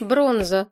Бронза.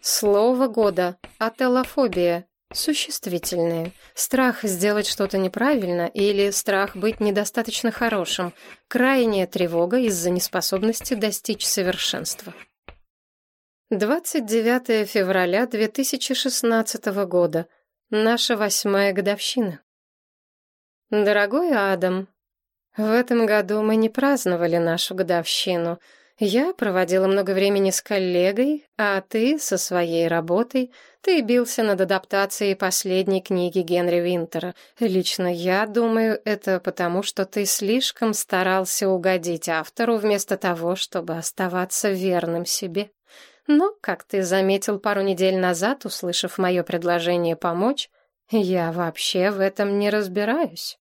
Слово года. Ателлофобия. Существительные. Страх сделать что-то неправильно или страх быть недостаточно хорошим. Крайняя тревога из-за неспособности достичь совершенства. 29 февраля 2016 года. Наша восьмая годовщина. Дорогой Адам, в этом году мы не праздновали нашу годовщину — я проводила много времени с коллегой, а ты со своей работой. Ты бился над адаптацией последней книги Генри Винтера. Лично я думаю, это потому, что ты слишком старался угодить автору вместо того, чтобы оставаться верным себе. Но, как ты заметил пару недель назад, услышав мое предложение помочь, я вообще в этом не разбираюсь.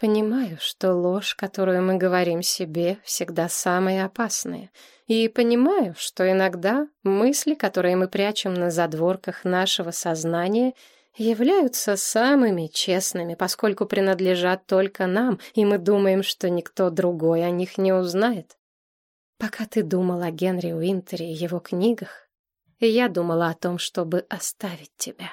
Понимаю, что ложь, которую мы говорим себе, всегда самая опасная. И понимаю, что иногда мысли, которые мы прячем на задворках нашего сознания, являются самыми честными, поскольку принадлежат только нам, и мы думаем, что никто другой о них не узнает. Пока ты думал о Генри Уинтере и его книгах, я думала о том, чтобы оставить тебя.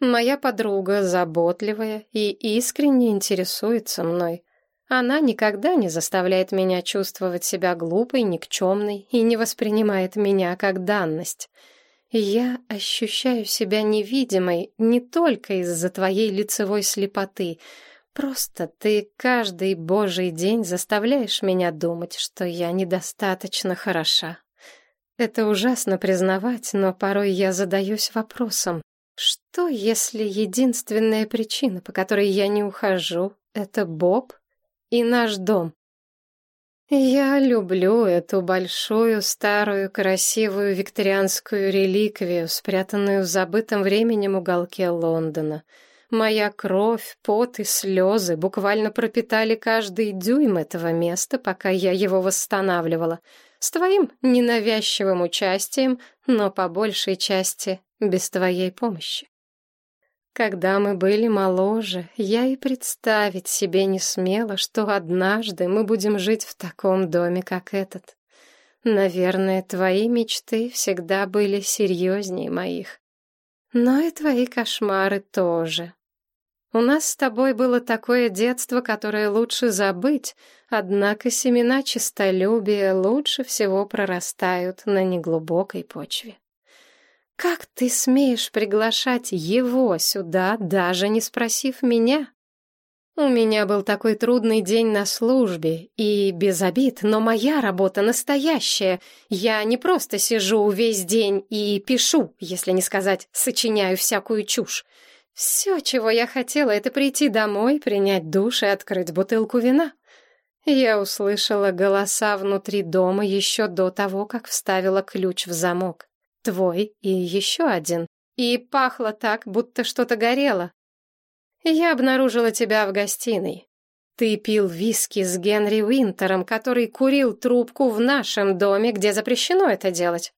Моя подруга заботливая и искренне интересуется мной. Она никогда не заставляет меня чувствовать себя глупой, никчемной и не воспринимает меня как данность. Я ощущаю себя невидимой не только из-за твоей лицевой слепоты. Просто ты каждый божий день заставляешь меня думать, что я недостаточно хороша. Это ужасно признавать, но порой я задаюсь вопросом, что, если единственная причина, по которой я не ухожу, это Боб и наш дом? Я люблю эту большую, старую, красивую викторианскую реликвию, спрятанную в забытом временем уголке Лондона. Моя кровь, пот и слезы буквально пропитали каждый дюйм этого места, пока я его восстанавливала. С твоим ненавязчивым участием, но по большей части без твоей помощи. Когда мы были моложе, я и представить себе не смела, что однажды мы будем жить в таком доме, как этот. Наверное, твои мечты всегда были серьезнее моих. Но и твои кошмары тоже. У нас с тобой было такое детство, которое лучше забыть, однако семена честолюбия лучше всего прорастают на неглубокой почве. Как ты смеешь приглашать его сюда, даже не спросив меня? У меня был такой трудный день на службе, и без обид, но моя работа настоящая. Я не просто сижу весь день и пишу, если не сказать, сочиняю всякую чушь. Все, чего я хотела, это прийти домой, принять душ и открыть бутылку вина. Я услышала голоса внутри дома еще до того, как вставила ключ в замок. Твой и еще один. И пахло так, будто что-то горело. Я обнаружила тебя в гостиной. Ты пил виски с Генри Уинтером, который курил трубку в нашем доме, где запрещено это делать.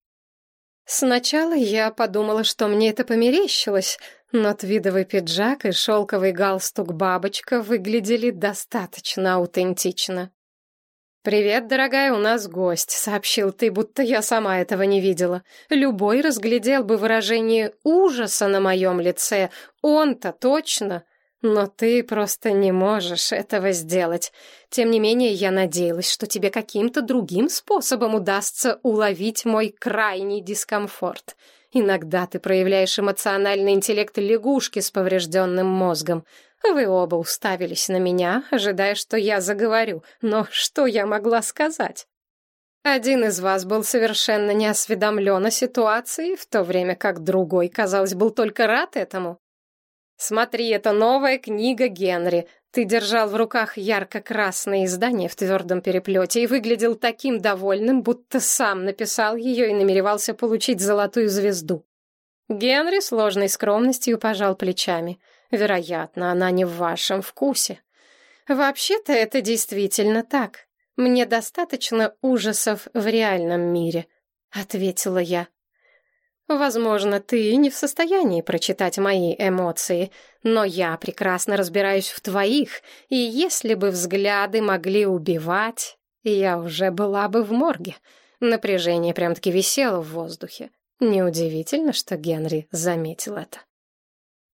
Сначала я подумала, что мне это померещилось, но твидовый пиджак и шелковый галстук-бабочка выглядели достаточно аутентично. «Привет, дорогая, у нас гость», — сообщил ты, будто я сама этого не видела. Любой разглядел бы выражение ужаса на моем лице. Он-то точно. Но ты просто не можешь этого сделать. Тем не менее, я надеялась, что тебе каким-то другим способом удастся уловить мой крайний дискомфорт. Иногда ты проявляешь эмоциональный интеллект лягушки с поврежденным мозгом. Вы оба уставились на меня, ожидая, что я заговорю, но что я могла сказать? Один из вас был совершенно не осведомлен о ситуации, в то время как другой, казалось, был только рад этому. «Смотри, это новая книга Генри. Ты держал в руках ярко-красное издание в твердом переплете и выглядел таким довольным, будто сам написал ее и намеревался получить золотую звезду». Генри сложной скромностью пожал плечами – Вероятно, она не в вашем вкусе. Вообще-то это действительно так. Мне достаточно ужасов в реальном мире, ответила я. Возможно, ты не в состоянии прочитать мои эмоции, но я прекрасно разбираюсь в твоих, и если бы взгляды могли убивать, я уже была бы в морге. Напряжение прям-таки висело в воздухе. Неудивительно, что Генри заметил это.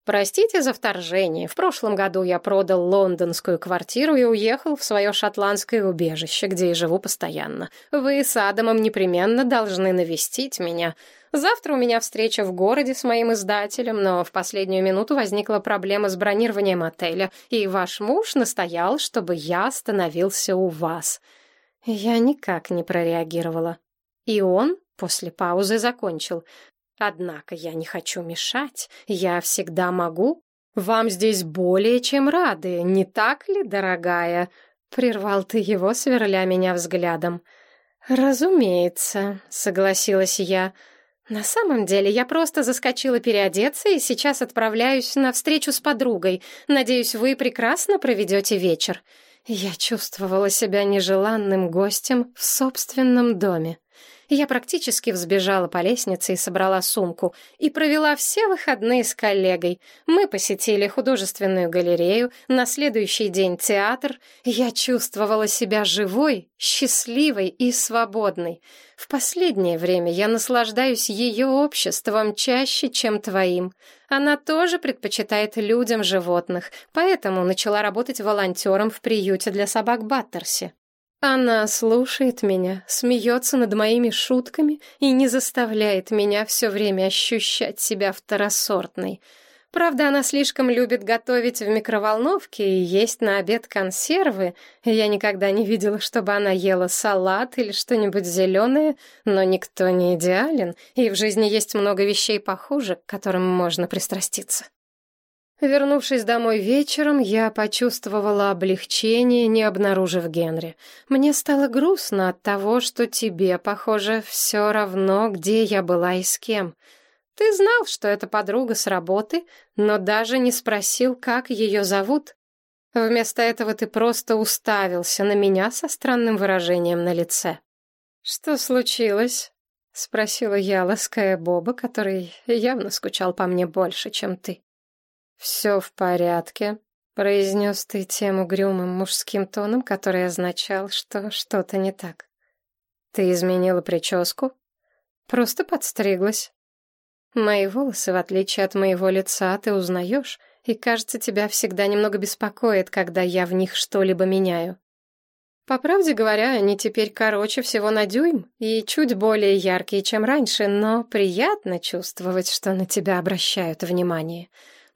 Простите за вторжение. В прошлом году я продал лондонскую квартиру и уехал в свое шотландское убежище, где и живу постоянно. Вы с Адамом непременно должны навестить меня. Завтра у меня встреча в городе с моим издателем, но в последнюю минуту возникла проблема с бронированием отеля, и ваш муж настоял, чтобы я остановился у вас. Я никак не прореагировала. И он после паузы закончил. Однако я не хочу мешать, я всегда могу. Вам здесь более чем рады, не так ли, дорогая?» Прервал ты его, сверля меня взглядом. «Разумеется», — согласилась я. «На самом деле я просто заскочила переодеться и сейчас отправляюсь на встречу с подругой. Надеюсь, вы прекрасно проведете вечер». Я чувствовала себя нежеланным гостем в собственном доме. Я практически взбежала по лестнице и собрала сумку. И провела все выходные с коллегой. Мы посетили художественную галерею, на следующий день театр. Я чувствовала себя живой, счастливой и свободной. В последнее время я наслаждаюсь ее обществом чаще, чем твоим. Она тоже предпочитает людям животных, поэтому начала работать волонтером в приюте для собак Баттерси. Она слушает меня, смеется над моими шутками и не заставляет меня все время ощущать себя второсортной. Правда, она слишком любит готовить в микроволновке и есть на обед консервы. Я никогда не видела, чтобы она ела салат или что-нибудь зеленое, но никто не идеален, и в жизни есть много вещей похуже, к которым можно пристраститься. Вернувшись домой вечером, я почувствовала облегчение, не обнаружив Генри. Мне стало грустно от того, что тебе, похоже, все равно, где я была и с кем. Ты знал, что это подруга с работы, но даже не спросил, как ее зовут. Вместо этого ты просто уставился на меня со странным выражением на лице. «Что случилось?» — спросила я, лаская Боба, который явно скучал по мне больше, чем ты. «Все в порядке», — произнес ты тем угрюмым мужским тоном, который означал, что что-то не так. «Ты изменила прическу?» «Просто подстриглась». «Мои волосы, в отличие от моего лица, ты узнаешь, и, кажется, тебя всегда немного беспокоит, когда я в них что-либо меняю». По правде говоря, они теперь короче всего на дюйм и чуть более яркие, чем раньше, но приятно чувствовать, что на тебя обращают внимание.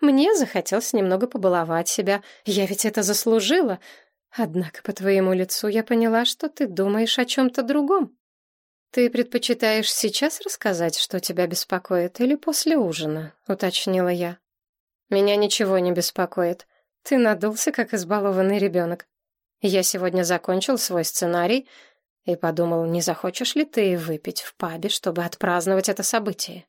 Мне захотелось немного побаловать себя. Я ведь это заслужила. Однако по твоему лицу я поняла, что ты думаешь о чем-то другом. Ты предпочитаешь сейчас рассказать, что тебя беспокоит, или после ужина? Уточнила я. Меня ничего не беспокоит. Ты надулся, как избалованный ребенок. Я сегодня закончил свой сценарий и подумал, не захочешь ли ты выпить в пабе, чтобы отпраздновать это событие.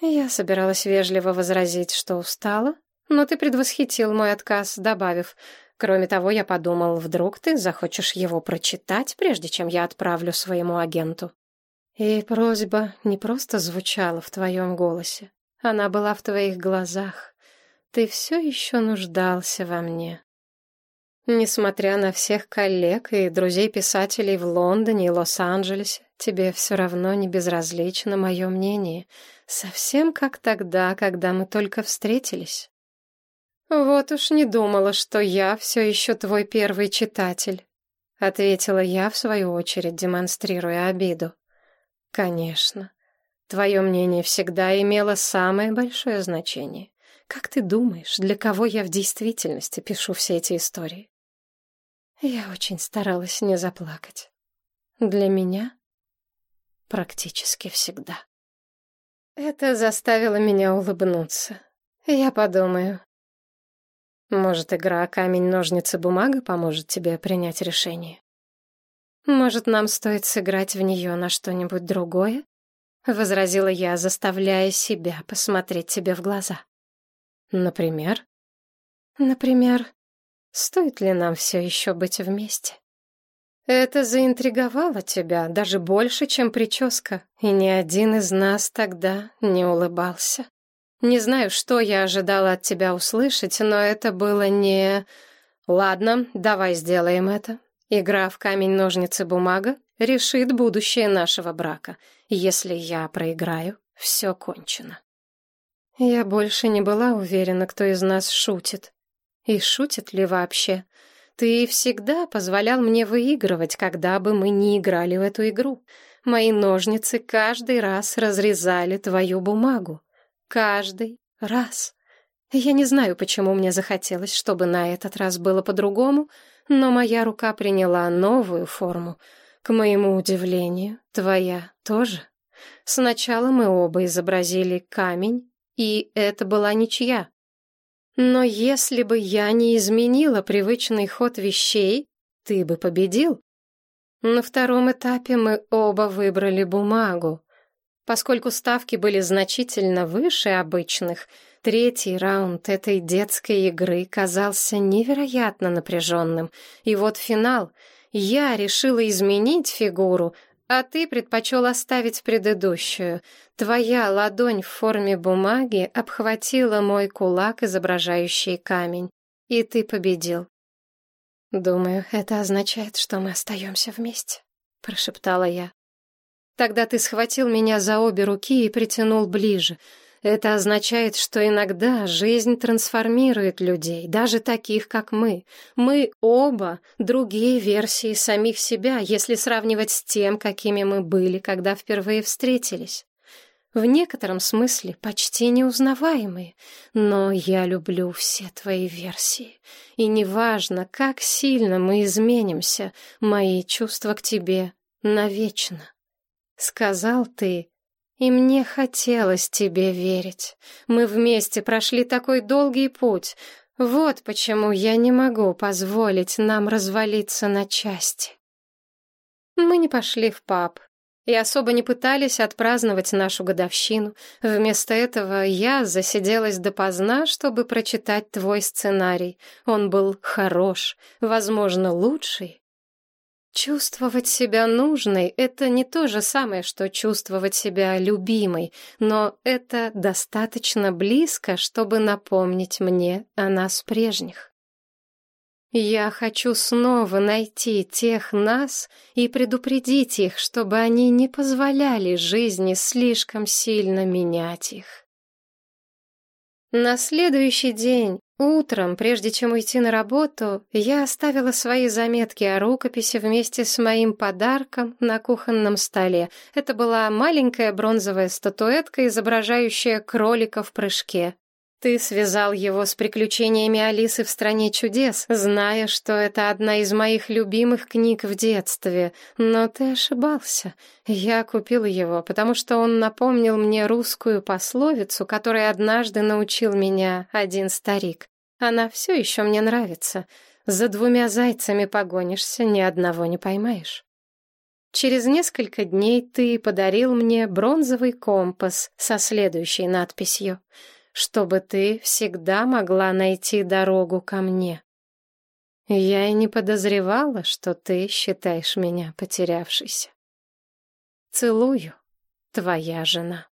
Я собиралась вежливо возразить, что устала, но ты предвосхитил мой отказ, добавив, «Кроме того, я подумал, вдруг ты захочешь его прочитать, прежде чем я отправлю своему агенту». И просьба не просто звучала в твоем голосе, она была в твоих глазах. Ты все еще нуждался во мне. Несмотря на всех коллег и друзей-писателей в Лондоне и Лос-Анджелесе, тебе все равно не безразлично мое мнение — Совсем как тогда, когда мы только встретились. Вот уж не думала, что я все еще твой первый читатель, ответила я в свою очередь, демонстрируя обиду. Конечно. Твое мнение всегда имело самое большое значение. Как ты думаешь, для кого я в действительности пишу все эти истории? Я очень старалась не заплакать. Для меня практически всегда. Это заставило меня улыбнуться. Я подумаю. Может, игра камень-ножницы-бумага поможет тебе принять решение? Может, нам стоит сыграть в нее на что-нибудь другое? Возразила я, заставляя себя посмотреть тебе в глаза. Например? Например, стоит ли нам все еще быть вместе? Это заинтриговало тебя даже больше, чем прическа, и ни один из нас тогда не улыбался. Не знаю, что я ожидала от тебя услышать, но это было не... Ладно, давай сделаем это. Игра в камень-ножницы-бумага решит будущее нашего брака. Если я проиграю, все кончено. Я больше не была уверена, кто из нас шутит. И шутит ли вообще? Ты всегда позволял мне выигрывать, когда бы мы не играли в эту игру. Мои ножницы каждый раз разрезали твою бумагу. Каждый раз. Я не знаю, почему мне захотелось, чтобы на этот раз было по-другому, но моя рука приняла новую форму. К моему удивлению, твоя тоже. Сначала мы оба изобразили камень, и это была ничья. Но если бы я не изменила привычный ход вещей, ты бы победил. На втором этапе мы оба выбрали бумагу. Поскольку ставки были значительно выше обычных, третий раунд этой детской игры казался невероятно напряженным. И вот финал. Я решила изменить фигуру, а ты предпочел оставить предыдущую. Твоя ладонь в форме бумаги обхватила мой кулак, изображающий камень. И ты победил. «Думаю, это означает, что мы остаемся вместе», — прошептала я. Тогда ты схватил меня за обе руки и притянул ближе. Это означает, что иногда жизнь трансформирует людей, даже таких, как мы. Мы оба другие версии самих себя, если сравнивать с тем, какими мы были, когда впервые встретились. В некотором смысле почти неузнаваемые, но я люблю все твои версии. И неважно, как сильно мы изменимся, мои чувства к тебе навечно. Сказал ты, и мне хотелось тебе верить. Мы вместе прошли такой долгий путь. Вот почему я не могу позволить нам развалиться на части. Мы не пошли в паб и особо не пытались отпраздновать нашу годовщину. Вместо этого я засиделась допоздна, чтобы прочитать твой сценарий. Он был хорош, возможно, лучший, Чувствовать себя нужной — это не то же самое, что чувствовать себя любимой, но это достаточно близко, чтобы напомнить мне о нас прежних. Я хочу снова найти тех нас и предупредить их, чтобы они не позволяли жизни слишком сильно менять их. На следующий день Утром, прежде чем уйти на работу, я оставила свои заметки о рукописи вместе с моим подарком на кухонном столе. Это была маленькая бронзовая статуэтка, изображающая кролика в прыжке. Ты связал его с приключениями Алисы в «Стране чудес», зная, что это одна из моих любимых книг в детстве. Но ты ошибался. Я купил его, потому что он напомнил мне русскую пословицу, которой однажды научил меня один старик. Она все еще мне нравится. За двумя зайцами погонишься, ни одного не поймаешь. Через несколько дней ты подарил мне бронзовый компас со следующей надписью — чтобы ты всегда могла найти дорогу ко мне. Я и не подозревала, что ты считаешь меня потерявшейся. Целую, твоя жена.